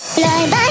Bye bye